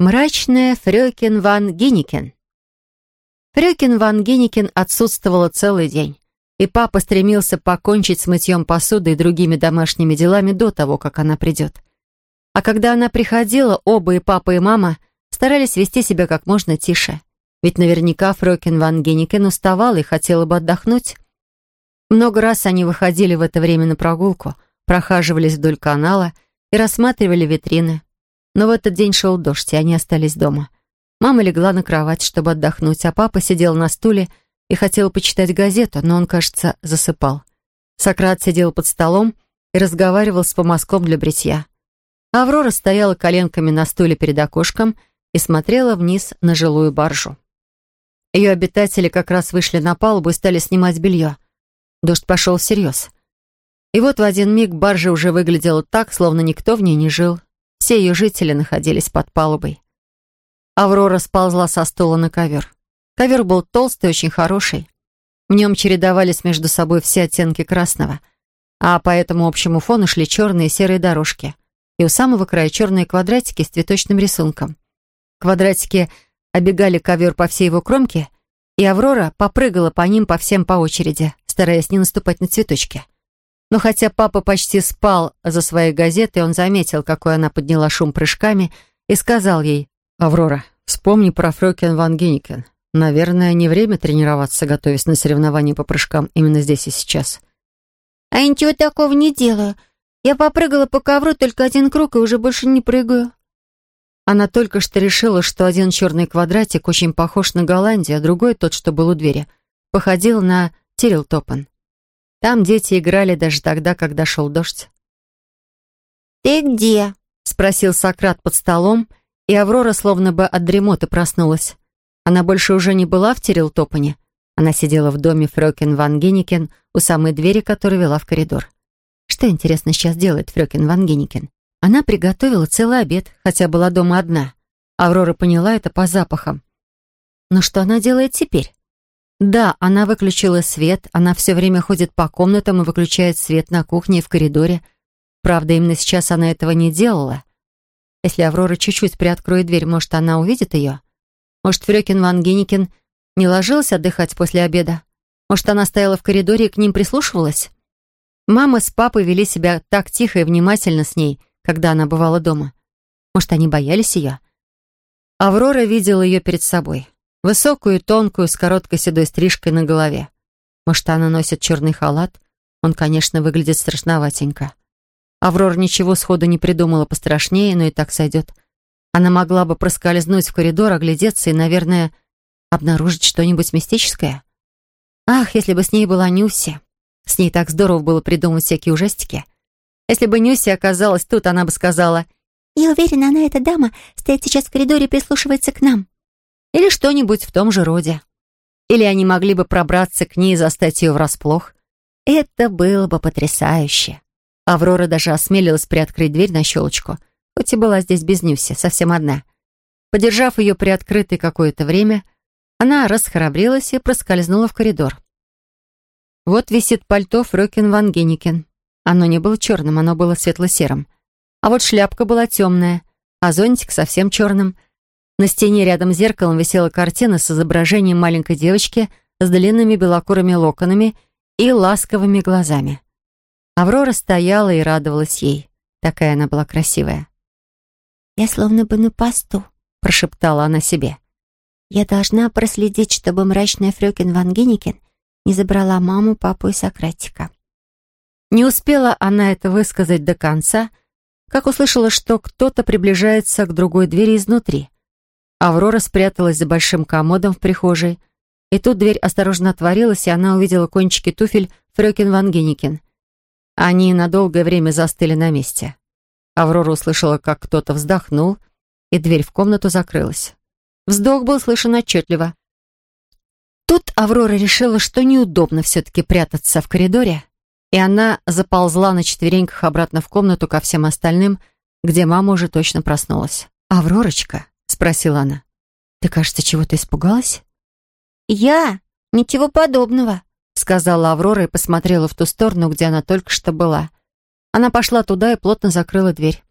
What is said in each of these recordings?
Мрачная Фрёкин ван Гинникен. Фрёкин ван Гинникен отсутствовала целый день, и папа стремился покончить с мытьем посуды и другими домашними делами до того, как она придет. А когда она приходила, оба и папа, и мама старались вести себя как можно тише. Ведь наверняка Фрёкин ван Гинникен уставала и хотела бы отдохнуть. Много раз они выходили в это время на прогулку, прохаживались вдоль канала и рассматривали витрины. Но в этот день шел дождь, и они остались дома. Мама легла на кровать, чтобы отдохнуть, а папа сидел на стуле и хотел почитать газету, но он, кажется, засыпал. Сократ сидел под столом и разговаривал с помазком для бритья. Аврора стояла коленками на стуле перед окошком и смотрела вниз на жилую баржу. Ее обитатели как раз вышли на палубу и стали снимать белье. Дождь пошел всерьез. И вот в один миг баржа уже выглядела так, словно никто в ней не жил. Все ее жители находились под палубой. Аврора сползла со стула на ковер. Ковер был толстый, очень хороший. В нем чередовались между собой все оттенки красного, а по этому общему фону шли черные и серые дорожки. И у самого края черные квадратики с цветочным рисунком. Квадратики обегали ковер по всей его кромке, и Аврора попрыгала по ним по всем по очереди, стараясь не наступать на цветочки. Но хотя папа почти спал за своей газетой, он заметил, какой она подняла шум прыжками, и сказал ей, «Аврора, вспомни про Фрёкен Ван Генникен. Наверное, не время тренироваться, готовясь на соревнования по прыжкам именно здесь и сейчас». «А я ничего такого не делаю. Я попрыгала по ковру только один круг и уже больше не прыгаю». Она только что решила, что один черный квадратик очень похож на Голландию, а другой, тот, что был у двери, походил на Тирилтопен. Там дети играли даже тогда, когда шел дождь. «Ты где?» — спросил Сократ под столом, и Аврора словно бы от дремоты проснулась. Она больше уже не была в Терилтопане. Она сидела в доме Фрёкин Ван Генникен у самой двери, которая вела в коридор. Что, интересно, сейчас делает Фрёкин Ван Генникен? Она приготовила целый обед, хотя была дома одна. Аврора поняла это по запахам. Но что она делает теперь? Да, она выключила свет, она все время ходит по комнатам и выключает свет на кухне и в коридоре. Правда, именно сейчас она этого не делала. Если Аврора чуть-чуть приоткроет дверь, может, она увидит ее? Может, Фрёкин Ван Геникин не ложилась отдыхать после обеда? Может, она стояла в коридоре и к ним прислушивалась? Мама с папой вели себя так тихо и внимательно с ней, когда она бывала дома. Может, они боялись ее? Аврора видела ее перед собой. Высокую, тонкую, с короткой седой стрижкой на голове. Может, она носит черный халат? Он, конечно, выглядит страшноватенько. Аврора ничего сходу не придумала пострашнее, но и так сойдет. Она могла бы проскользнуть в коридор, оглядеться и, наверное, обнаружить что-нибудь мистическое. Ах, если бы с ней была Нюси. С ней так здорово было придумать всякие ужастики. Если бы Нюси оказалась тут, она бы сказала, «Я уверена, она, эта дама, стоит сейчас в коридоре и прислушивается к нам». Или что-нибудь в том же роде. Или они могли бы пробраться к ней и застать ее врасплох. Это было бы потрясающе. Аврора даже осмелилась приоткрыть дверь на щелочку, хоть и была здесь без Нюси, совсем одна. Подержав ее приоткрытой какое-то время, она расхрабрилась и проскользнула в коридор. Вот висит пальто Фрёкин Ван Генникен. Оно не было черным, оно было светло-серым. А вот шляпка была темная, а зонтик совсем черным — на стене рядом с зеркалом висела картина с изображением маленькой девочки с длинными белокурыми локонами и ласковыми глазами. Аврора стояла и радовалась ей. Такая она была красивая. «Я словно бы на посту», — прошептала она себе. «Я должна проследить, чтобы мрачная Фрёкин Ван Генникен не забрала маму, папу и Сократика». Не успела она это высказать до конца, как услышала, что кто-то приближается к другой двери изнутри. Аврора спряталась за большим комодом в прихожей. И тут дверь осторожно отворилась, и она увидела кончики туфель Фрёкин Ван Геникин. Они на долгое время застыли на месте. Аврора услышала, как кто-то вздохнул, и дверь в комнату закрылась. Вздох был слышен отчетливо. Тут Аврора решила, что неудобно все-таки прятаться в коридоре, и она заползла на четвереньках обратно в комнату ко всем остальным, где мама уже точно проснулась. «Авророчка», — спросила она. «Ты, кажется, чего-то испугалась?» «Я? Ничего подобного», — сказала Аврора и посмотрела в ту сторону, где она только что была. Она пошла туда и плотно закрыла дверь.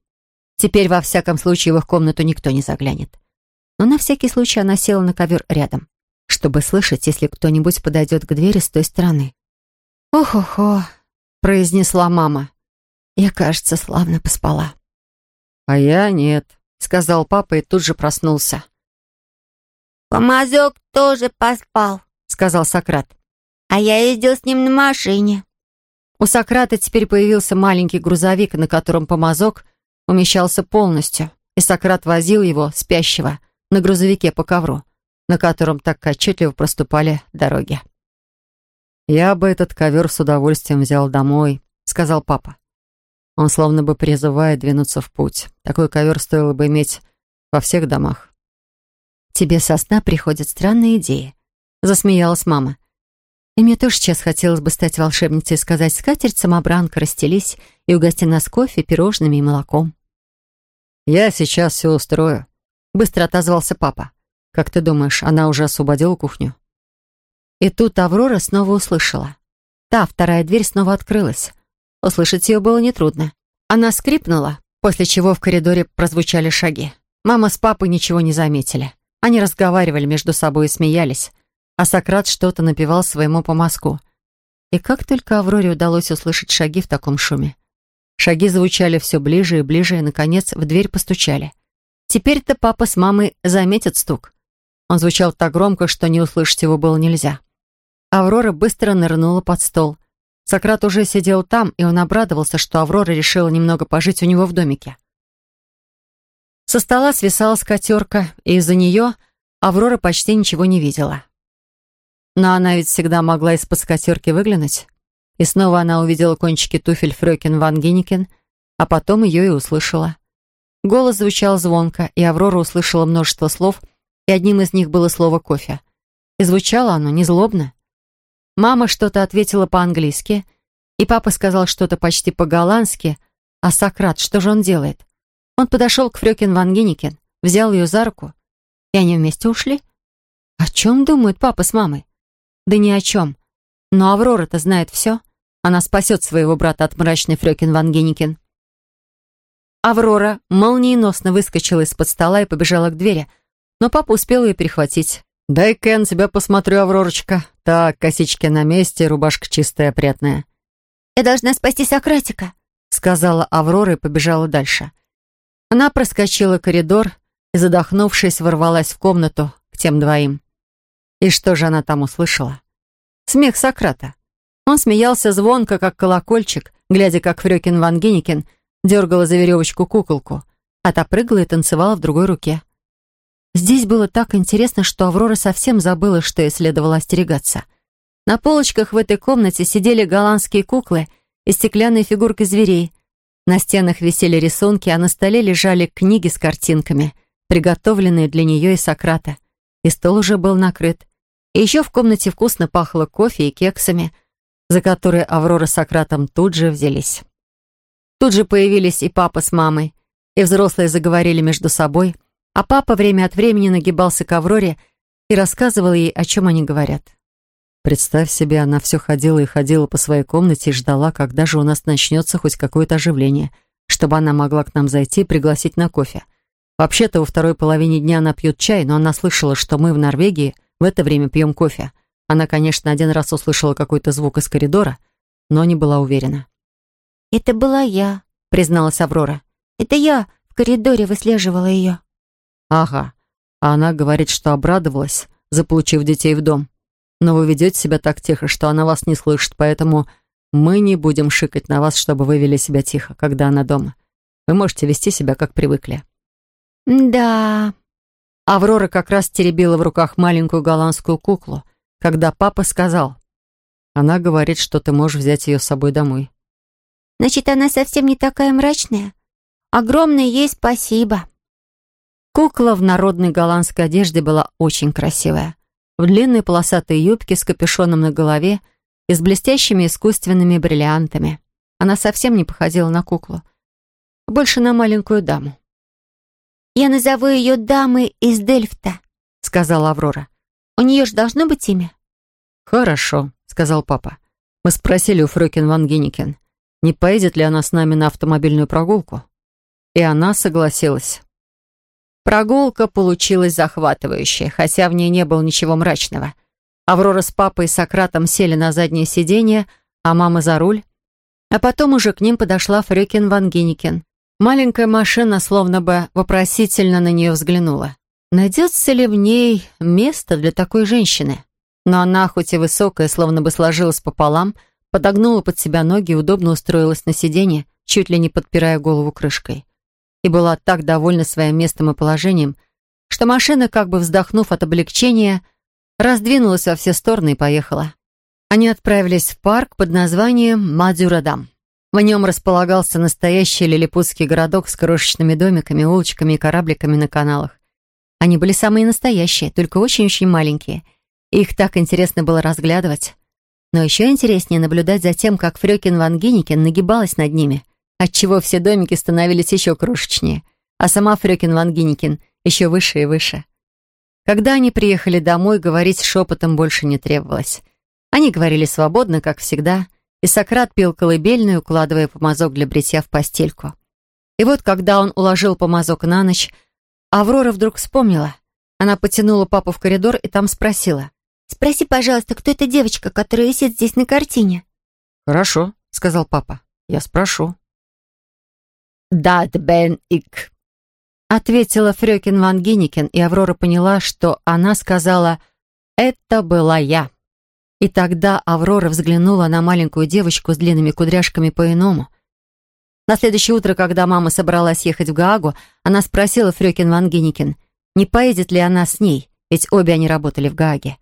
Теперь, во всяком случае, в их комнату никто не заглянет. Но на всякий случай она села на ковер рядом, чтобы слышать, если кто-нибудь подойдет к двери с той стороны. «Ох-охо», — произнесла мама. «Я, кажется, славно поспала». «А я нет», — сказал папа и тут же проснулся. «Помазок тоже поспал», — сказал Сократ. «А я ездил с ним на машине». У Сократа теперь появился маленький грузовик, на котором помазок умещался полностью, и Сократ возил его, спящего, на грузовике по ковру, на котором так отчетливо проступали дороги. «Я бы этот ковер с удовольствием взял домой», — сказал папа. Он словно бы призывает двинуться в путь. Такой ковер стоило бы иметь во всех домах. «Тебе со сна приходят странные идеи», — засмеялась мама. «И мне тоже сейчас хотелось бы стать волшебницей и сказать «Скатерть, самобранка, расстелись и угости нас кофе, пирожными и молоком». «Я сейчас все устрою», — быстро отозвался папа. «Как ты думаешь, она уже освободила кухню?» И тут Аврора снова услышала. Та, вторая дверь снова открылась. Услышать ее было нетрудно. Она скрипнула, после чего в коридоре прозвучали шаги. Мама с папой ничего не заметили. Они разговаривали между собой и смеялись, а Сократ что-то напевал своему помазку. И как только Авроре удалось услышать шаги в таком шуме. Шаги звучали все ближе и ближе, и, наконец, в дверь постучали. Теперь-то папа с мамой заметят стук. Он звучал так громко, что не услышать его было нельзя. Аврора быстро нырнула под стол. Сократ уже сидел там, и он обрадовался, что Аврора решила немного пожить у него в домике. Со стола свисала скатерка, и из-за нее Аврора почти ничего не видела. Но она ведь всегда могла из-под скатерки выглянуть. И снова она увидела кончики туфель Фрёкин Ван Гинникен, а потом ее и услышала. Голос звучал звонко, и Аврора услышала множество слов, и одним из них было слово «кофе». И звучало оно не злобно, Мама что-то ответила по-английски, и папа сказал что-то почти по-голландски, а Сократ, что же он делает? Он подошел к Фрёкин Ван Гинникен, взял ее за руку, и они вместе ушли. О чем думают папа с мамой? Да ни о чем. Но Аврора-то знает все. Она спасет своего брата от мрачной Фрёкин Ван Гинникен. Аврора молниеносно выскочила из-под стола и побежала к двери, но папа успел ее перехватить. «Дай-ка я на тебя посмотрю, Авророчка. Так, косички на месте, рубашка чистая, опрятная». «Я должна спасти Сократика», — сказала Аврора и побежала дальше. Она проскочила коридор и, задохнувшись, ворвалась в комнату к тем двоим. И что же она там услышала? Смех Сократа. Он смеялся звонко, как колокольчик, глядя, как Фрёкин Ван Генникен дергала за веревочку куколку, а та прыгала и танцевала в другой руке. Здесь было так интересно, что Аврора совсем забыла, что ей следовало остерегаться. На полочках в этой комнате сидели голландские куклы и стеклянные фигурки зверей. На стенах висели рисунки, а на столе лежали книги с картинками, приготовленные для нее и Сократа. И стол уже был накрыт. И еще в комнате вкусно пахло кофе и кексами, за которые Аврора с Сократом тут же взялись. Тут же появились и папа с мамой, и взрослые заговорили между собой — а папа время от времени нагибался к Авроре и рассказывал ей, о чем они говорят. Представь себе, она все ходила и ходила по своей комнате и ждала, когда же у нас начнется хоть какое-то оживление, чтобы она могла к нам зайти и пригласить на кофе. Вообще-то во второй половине дня она пьет чай, но она слышала, что мы в Норвегии в это время пьем кофе. Она, конечно, один раз услышала какой-то звук из коридора, но не была уверена. «Это была я», — призналась Аврора. «Это я в коридоре выслеживала ее». Ага. А она говорит, что обрадовалась, заполучив детей в дом. Но вы ведете себя так тихо, что она вас не слышит, поэтому мы не будем шикать на вас, чтобы вы вели себя тихо, когда она дома. Вы можете вести себя, как привыкли». «Да...» Аврора как раз теребила в руках маленькую голландскую куклу, когда папа сказал, «Она говорит, что ты можешь взять ее с собой домой». «Значит, она совсем не такая мрачная? Огромное ей спасибо». Кукла в народной голландской одежде была очень красивая. В длинной полосатой юбке с капюшоном на голове и с блестящими искусственными бриллиантами. Она совсем не походила на куклу. Больше на маленькую даму. «Я назову ее дамой из Дельфта», — сказала Аврора. «У нее же должно быть имя». «Хорошо», — сказал папа. «Мы спросили у Фрёкин Ван Генникен, не поедет ли она с нами на автомобильную прогулку. и она согласилась. Прогулка получилась захватывающая, хотя в ней не было ничего мрачного. Аврора с папой и Сократом сели на заднее сиденье, а мама за руль. А потом уже к ним подошла Фрёкин Ван Гинникен. Маленькая машина словно бы вопросительно на нее взглянула. Найдется ли в ней место для такой женщины? Но она, хоть и высокая, словно бы сложилась пополам, подогнула под себя ноги и удобно устроилась на сиденье, чуть ли не подпирая голову крышкой. И была так довольна своим местом и положением, что машина, как бы вздохнув от облегчения, раздвинулась во все стороны и поехала. Они отправились в парк под названием Мадюрадам. В нем располагался настоящий лилипутский городок с крошечными домиками, улочками и корабликами на каналах. Они были самые настоящие, только очень-очень маленькие. их так интересно было разглядывать. Но еще интереснее наблюдать за тем, как Фрёкин Ван Гинникен нагибалась над ними, отчего все домики становились еще крошечнее, а сама Фрёкин Ван Гинникен еще выше и выше. Когда они приехали домой, говорить шепотом больше не требовалось. Они говорили свободно, как всегда, и Сократ пил колыбельную, укладывая помазок для бритья в постельку. И вот, когда он уложил помазок на ночь, Аврора вдруг вспомнила. Она потянула папу в коридор и там спросила. «Спроси, пожалуйста, кто эта девочка, которая висит здесь на картине?» «Хорошо», — сказал папа. «Я спрошу». «Дат бен ик», — ответила Фрёкин Ван Гинникен, и Аврора поняла, что она сказала «это была я». И тогда Аврора взглянула на маленькую девочку с длинными кудряшками по-иному. На следующее утро, когда мама собралась ехать в Гаагу, она спросила Фрёкин Ван Гинникен, не поедет ли она с ней, ведь обе они работали в Гааге.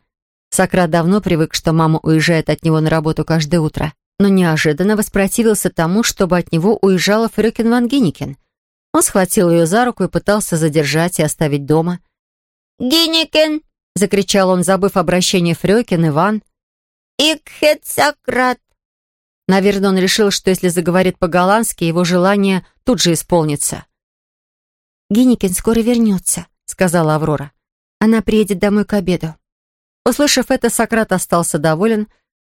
Сократ давно привык, что мама уезжает от него на работу каждое утро, но неожиданно воспротивился тому, чтобы от него уезжала Фрёкин Ван Гинникен. Он схватил ее за руку и пытался задержать и оставить дома. «Гинникен!» — закричал он, забыв обращение Фрёкин, Иван. «Икхет Сократ!» Наверное, он решил, что если заговорит по-голландски, его желание тут же исполнится. «Гинникин скоро вернется», — сказала Аврора. «Она приедет домой к обеду». Услышав это, Сократ остался доволен,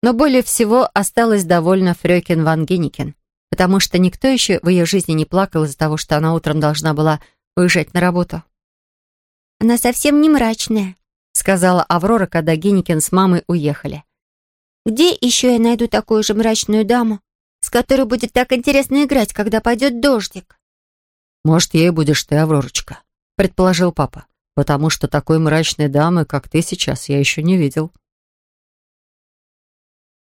но более всего осталась довольна Фрёкин Ван Гинникен, потому что никто еще в ее жизни не плакал из-за того, что она утром должна была уезжать на работу. «Она совсем не мрачная», — сказала Аврора, когда Гинникин с мамой уехали. Где еще я найду такую же мрачную даму, с которой будет так интересно играть, когда пойдет дождик?» «Может, ей будешь ты, Авророчка», — предположил папа, «потому что такой мрачной дамы, как ты сейчас, я еще не видел».